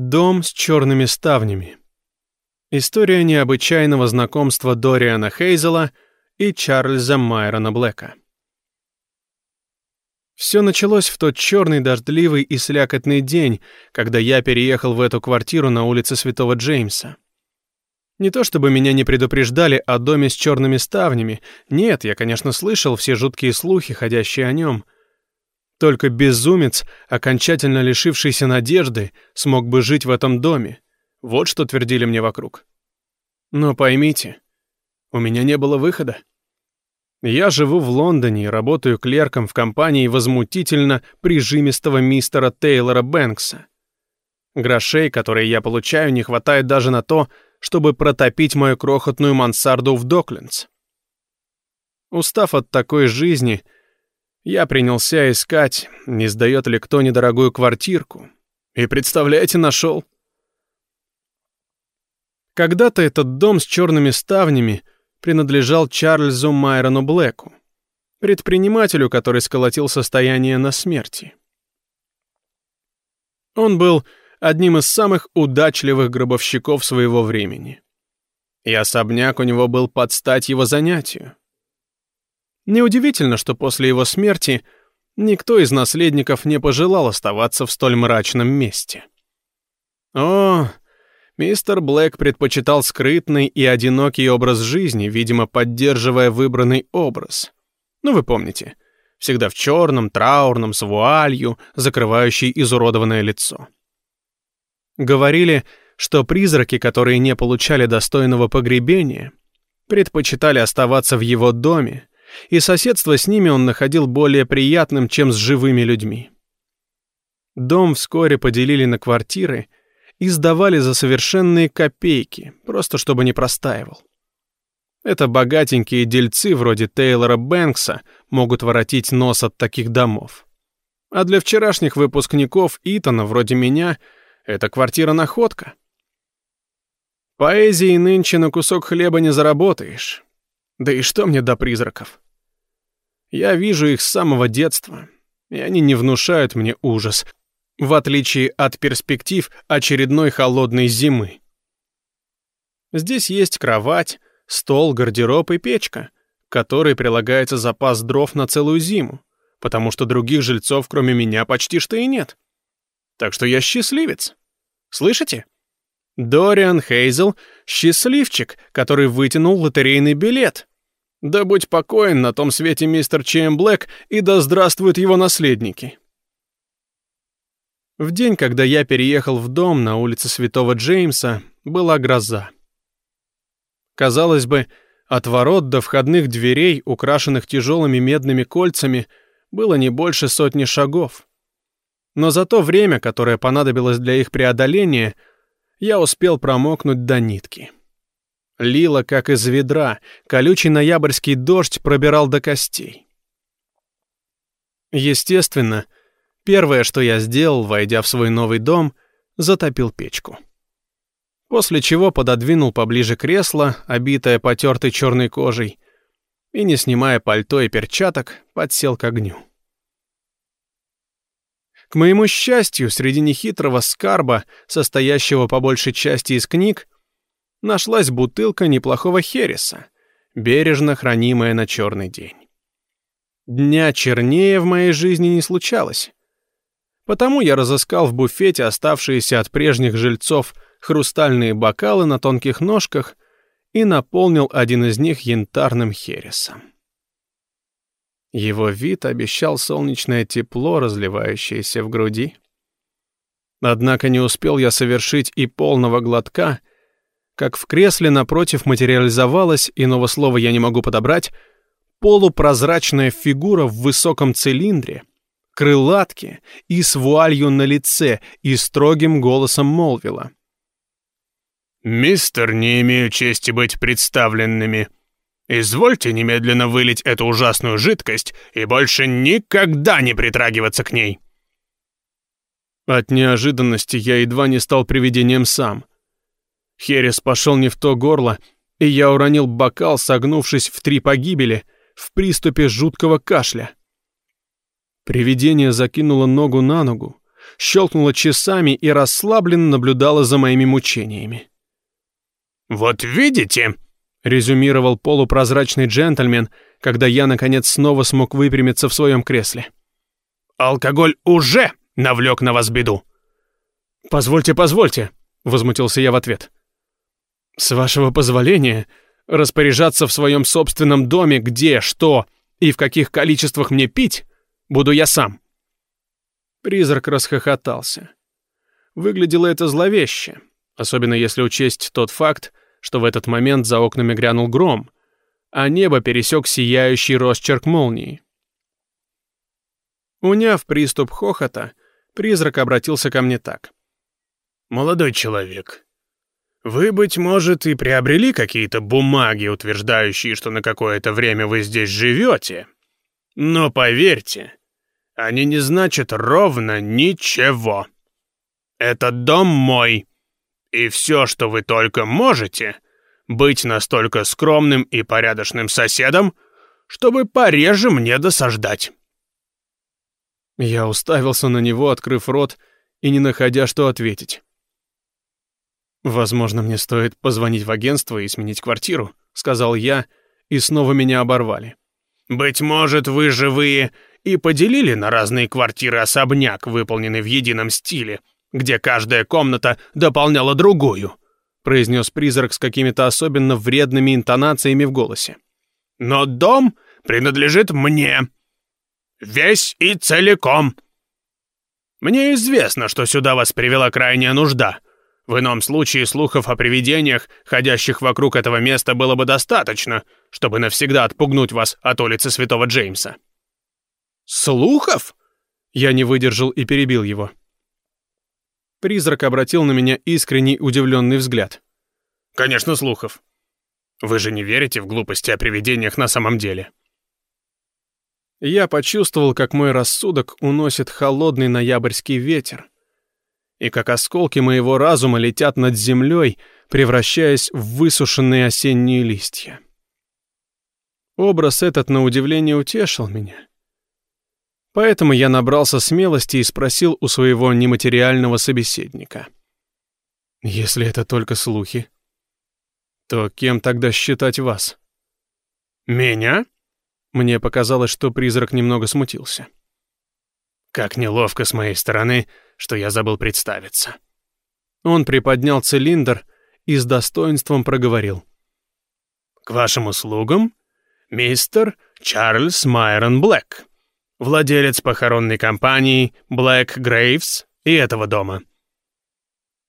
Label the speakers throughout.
Speaker 1: Дом с черными ставнями. История необычайного знакомства Дориана Хейзела и Чарльза Майрона Блэка. Все началось в тот черный, дождливый и слякотный день, когда я переехал в эту квартиру на улице Святого Джеймса. Не то чтобы меня не предупреждали о доме с черными ставнями. Нет, я, конечно, слышал все жуткие слухи, ходящие о нем — только безумец, окончательно лишившийся надежды, смог бы жить в этом доме. Вот что твердили мне вокруг. Но поймите, у меня не было выхода. Я живу в Лондоне и работаю клерком в компании возмутительно прижимистого мистера Тейлора Бэнкса. Грошей, которые я получаю, не хватает даже на то, чтобы протопить мою крохотную мансарду в Доклендс. Устав от такой жизни — я принялся искать, не сдает ли кто недорогую квартирку. И, представляете, нашел. Когда-то этот дом с черными ставнями принадлежал Чарльзу Майрону Блэку, предпринимателю, который сколотил состояние на смерти. Он был одним из самых удачливых гробовщиков своего времени. И особняк у него был под стать его занятию. Неудивительно, что после его смерти никто из наследников не пожелал оставаться в столь мрачном месте. О, мистер Блэк предпочитал скрытный и одинокий образ жизни, видимо, поддерживая выбранный образ. Ну, вы помните, всегда в черном, траурном, с вуалью, закрывающей изуродованное лицо. Говорили, что призраки, которые не получали достойного погребения, предпочитали оставаться в его доме, и соседство с ними он находил более приятным, чем с живыми людьми. Дом вскоре поделили на квартиры и сдавали за совершенные копейки, просто чтобы не простаивал. Это богатенькие дельцы вроде Тейлора Бэнкса могут воротить нос от таких домов. А для вчерашних выпускников Итана, вроде меня, эта квартира находка. Поэзии нынче на кусок хлеба не заработаешь. Да и что мне до призраков? Я вижу их с самого детства, и они не внушают мне ужас, в отличие от перспектив очередной холодной зимы. Здесь есть кровать, стол, гардероб и печка, к которой прилагается запас дров на целую зиму, потому что других жильцов, кроме меня, почти что и нет. Так что я счастливец. Слышите? Дориан Хейзел — счастливчик, который вытянул лотерейный билет. Да будь покоен на том свете мистер Чейм Блэк, и да здравствуют его наследники. В день, когда я переехал в дом на улице Святого Джеймса, была гроза. Казалось бы, от ворот до входных дверей, украшенных тяжелыми медными кольцами, было не больше сотни шагов. Но за то время, которое понадобилось для их преодоления — я успел промокнуть до нитки. Лило, как из ведра, колючий ноябрьский дождь пробирал до костей. Естественно, первое, что я сделал, войдя в свой новый дом, затопил печку. После чего пододвинул поближе кресло, обитое потертой черной кожей, и, не снимая пальто и перчаток, подсел к огню. К моему счастью, среди нехитрого скарба, состоящего по большей части из книг, нашлась бутылка неплохого хереса, бережно хранимая на черный день. Дня чернее в моей жизни не случалось. Потому я разыскал в буфете оставшиеся от прежних жильцов хрустальные бокалы на тонких ножках и наполнил один из них янтарным хересом. Его вид обещал солнечное тепло, разливающееся в груди. Однако не успел я совершить и полного глотка, как в кресле напротив материализовалась, иного слова я не могу подобрать, полупрозрачная фигура в высоком цилиндре, крылатке и с вуалью на лице и строгим голосом молвила.
Speaker 2: «Мистер, не имею чести быть представленными. Извольте немедленно вылить эту ужасную жидкость и больше никогда не притрагиваться к ней».
Speaker 1: От неожиданности я едва не стал привидением сам. Херес пошел не в то горло, и я уронил бокал, согнувшись в три погибели, в приступе жуткого кашля. Привидение закинуло ногу на ногу, щелкнула часами и расслабленно наблюдала за моими мучениями.
Speaker 2: «Вот видите», — резюмировал полупрозрачный джентльмен, когда я, наконец, снова смог выпрямиться в своем кресле. «Алкоголь уже навлек на вас беду».
Speaker 1: «Позвольте, позвольте», — возмутился я в ответ. «С вашего позволения распоряжаться в своем собственном доме, где, что и в каких количествах мне пить, буду я сам». Призрак расхохотался. Выглядело это зловеще, особенно если учесть тот факт, что в этот момент за окнами грянул гром, а небо пересек сияющий росчерк молнии. Уняв приступ хохота, призрак обратился ко мне так.
Speaker 2: «Молодой человек, вы, быть может, и приобрели какие-то бумаги, утверждающие, что на какое-то время вы здесь живете. Но поверьте, они не значат ровно ничего. Этот дом мой, и все, что вы только можете, быть настолько скромным и порядочным соседом, чтобы пореже мне досаждать».
Speaker 1: Я уставился на него, открыв рот и не находя, что ответить. «Возможно, мне стоит позвонить в агентство и сменить квартиру», — сказал я, и снова меня оборвали.
Speaker 2: «Быть может, вы живые и поделили на разные квартиры особняк, выполненный в едином стиле, где каждая комната дополняла другую», произнес призрак с какими-то особенно вредными интонациями в голосе. «Но дом принадлежит мне. Весь и целиком. Мне известно, что сюда вас привела крайняя нужда. В ином случае слухов о привидениях, ходящих вокруг этого места, было бы достаточно, чтобы навсегда отпугнуть вас от улицы Святого Джеймса».
Speaker 1: «Слухов?» Я не выдержал и перебил его. Призрак обратил на меня искренний удивленный взгляд.
Speaker 2: «Конечно, слухов. Вы же не верите в глупости о привидениях на самом деле?»
Speaker 1: Я почувствовал, как мой рассудок уносит холодный ноябрьский ветер, и как осколки моего разума летят над землей, превращаясь в высушенные осенние листья. Образ этот, на удивление, утешил меня. Поэтому я набрался смелости и спросил у своего нематериального собеседника. «Если это только слухи, то кем тогда считать вас?»
Speaker 2: «Меня?»
Speaker 1: Мне показалось, что призрак немного смутился.
Speaker 2: «Как неловко с моей стороны, что я забыл представиться».
Speaker 1: Он приподнял цилиндр и с достоинством проговорил.
Speaker 2: «К вашим услугам, мистер Чарльз Майрон Блэк» владелец похоронной компании Black Graves и этого дома.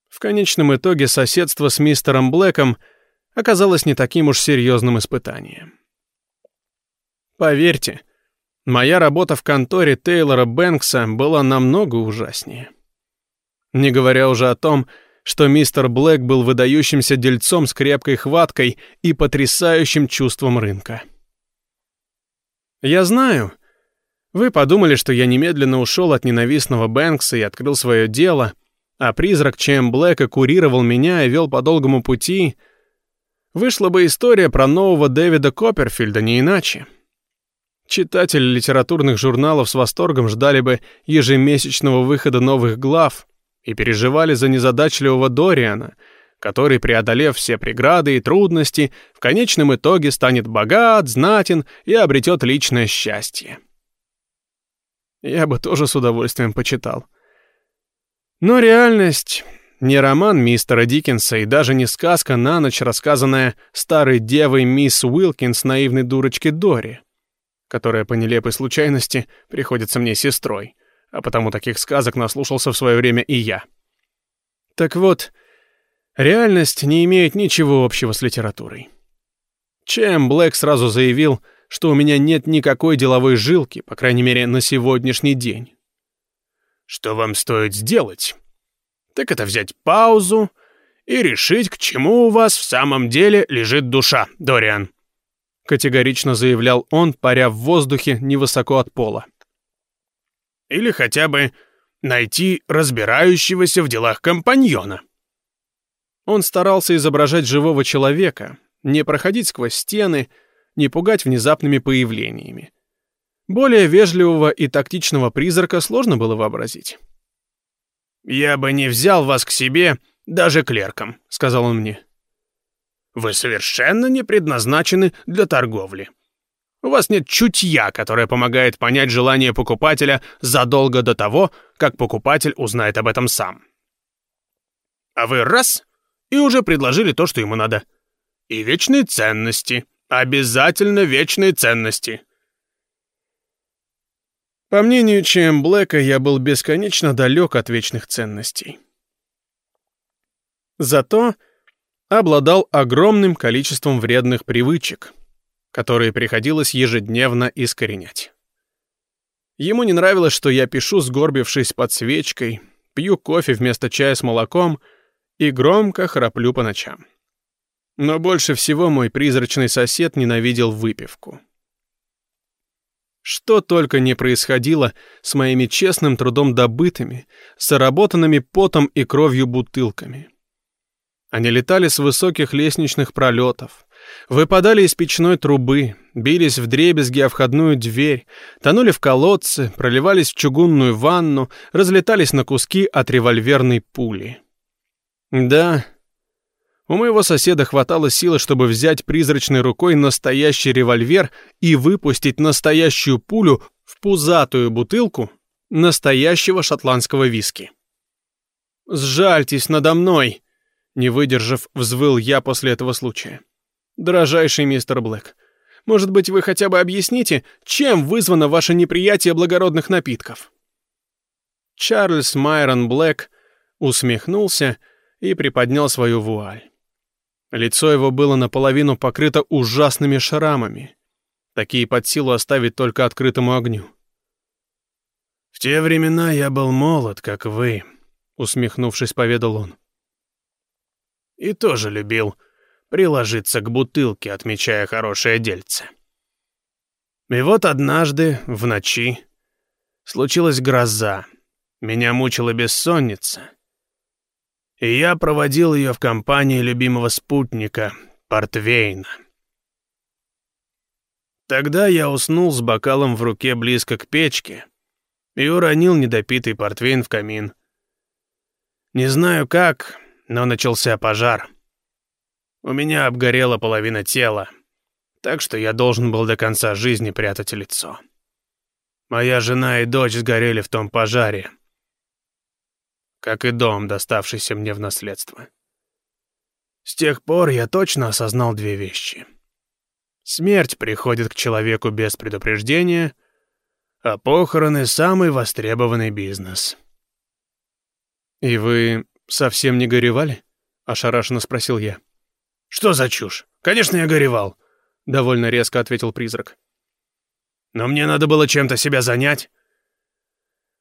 Speaker 1: В конечном итоге соседство с мистером Блэком оказалось не таким уж серьезным испытанием. Поверьте, моя работа в конторе Тейлора Бэнкса была намного ужаснее. Не говоря уже о том, что мистер Блэк был выдающимся дельцом с крепкой хваткой и потрясающим чувством рынка. Я знаю, вы подумали, что я немедленно ушел от ненавистного Бэнкса и открыл свое дело, а призрак Чем Блэка курировал меня и вел по долгому пути. Вышла бы история про нового Дэвида Копперфильда, не иначе. Читатели литературных журналов с восторгом ждали бы ежемесячного выхода новых глав и переживали за незадачливого Дориана, который, преодолев все преграды и трудности, в конечном итоге станет богат, знатен и обретет личное счастье я бы тоже с удовольствием почитал. Но реальность не роман мистера Диккенса и даже не сказка на ночь, рассказанная старой девой мисс Уилкинс наивной дурочке Дори, которая по нелепой случайности приходится мне сестрой, а потому таких сказок наслушался в свое время и я. Так вот, реальность не имеет ничего общего с литературой. Чем Блэк сразу заявил — что у меня нет никакой деловой жилки, по крайней мере, на сегодняшний день.
Speaker 2: Что вам стоит сделать? Так это взять паузу и решить, к чему у вас в самом деле лежит душа, Дориан.
Speaker 1: Категорично заявлял он, паря в воздухе невысоко от пола.
Speaker 2: Или хотя бы найти разбирающегося в делах компаньона.
Speaker 1: Он старался изображать живого человека, не проходить сквозь стены, не пугать внезапными появлениями. Более вежливого и тактичного призрака сложно было вообразить.
Speaker 2: «Я бы не взял вас к себе даже клерком», — сказал он мне. «Вы совершенно не предназначены для торговли. У вас нет чутья, которое помогает понять желание покупателя задолго до того, как покупатель узнает об этом сам. А вы раз — и уже предложили то, что ему надо. И вечные ценности. Обязательно вечные ценности.
Speaker 1: По мнению Чем Блэка, я был бесконечно далек от вечных ценностей. Зато обладал огромным количеством вредных привычек, которые приходилось ежедневно искоренять. Ему не нравилось, что я пишу, сгорбившись под свечкой, пью кофе вместо чая с молоком и громко храплю по ночам. Но больше всего мой призрачный сосед ненавидел выпивку. Что только не происходило с моими честным трудом добытыми, заработанными потом и кровью бутылками. Они летали с высоких лестничных пролетов, выпадали из печной трубы, бились в дребезги о входную дверь, тонули в колодцы, проливались в чугунную ванну, разлетались на куски от револьверной пули. Да, у моего соседа хватало силы, чтобы взять призрачной рукой настоящий револьвер и выпустить настоящую пулю в пузатую бутылку настоящего шотландского виски. «Сжальтесь надо мной!» Не выдержав, взвыл я после этого случая. «Дорожайший мистер Блэк, может быть, вы хотя бы объясните, чем вызвано ваше неприятие благородных напитков?» Чарльз Майрон Блэк усмехнулся и приподнял свою вуаль. Лицо его было наполовину покрыто ужасными шрамами. Такие под силу оставить только открытому огню.
Speaker 2: «В те времена я был молод, как вы», — усмехнувшись, поведал он. «И тоже любил приложиться к бутылке, отмечая хорошее дельце. И вот однажды, в ночи, случилась гроза. Меня мучила бессонница и я проводил ее в компании любимого спутника, Портвейна. Тогда я уснул с бокалом в руке близко к печке и уронил недопитый портвейн в камин. Не знаю как, но начался пожар. У меня обгорела половина тела, так что я должен был до конца жизни прятать лицо. Моя жена и дочь сгорели в том пожаре, как и дом, доставшийся мне в наследство. С тех пор я точно осознал две вещи. Смерть приходит к человеку без предупреждения, а похороны — самый востребованный бизнес.
Speaker 1: «И вы совсем не горевали?» — ошарашенно спросил я.
Speaker 2: «Что за чушь? Конечно, я горевал», —
Speaker 1: довольно резко ответил призрак.
Speaker 2: «Но мне надо было чем-то себя занять.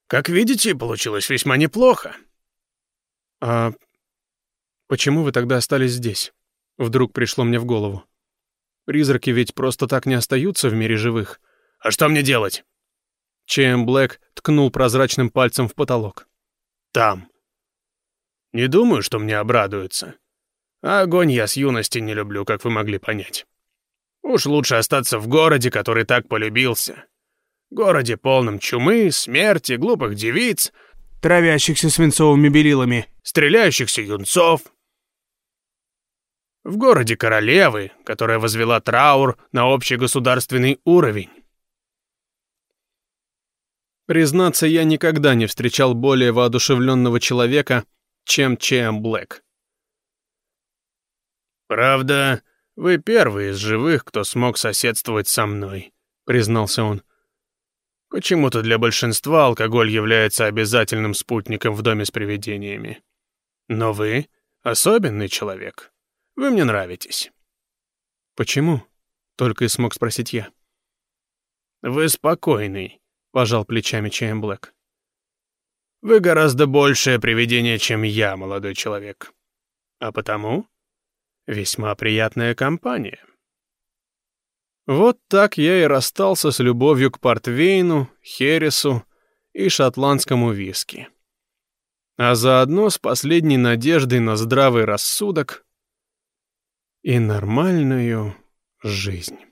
Speaker 2: Как видите, получилось весьма неплохо.
Speaker 1: «А почему вы тогда остались здесь?» Вдруг пришло мне в голову. «Призраки ведь просто так не остаются в мире живых».
Speaker 2: «А что мне делать?»
Speaker 1: Чем Блэк ткнул прозрачным пальцем в потолок.
Speaker 2: «Там. Не думаю, что мне обрадуются. Огонь я с юности не люблю, как вы могли понять. Уж лучше остаться в городе, который так полюбился. Городе полном чумы, смерти, глупых девиц —
Speaker 1: травящихся свинцовыми белилами,
Speaker 2: стреляющихся юнцов. В городе королевы, которая возвела траур на общегосударственный уровень.
Speaker 1: Признаться, я никогда не встречал более воодушевленного человека, чем Чем Блэк.
Speaker 2: «Правда, вы первый из живых, кто смог соседствовать со мной», — признался он. Почему-то для большинства алкоголь является обязательным спутником в доме с привидениями. Но вы — особенный человек. Вы мне нравитесь».
Speaker 1: «Почему?» — только и смог спросить я.
Speaker 2: «Вы спокойный», — пожал плечами Чейн Блэк. «Вы гораздо большее привидение, чем я, молодой человек. А потому весьма приятная компания».
Speaker 1: Вот так я и расстался с любовью к портвейну, хересу и шотландскому виски. А заодно с последней надеждой на здравый рассудок и нормальную жизнь.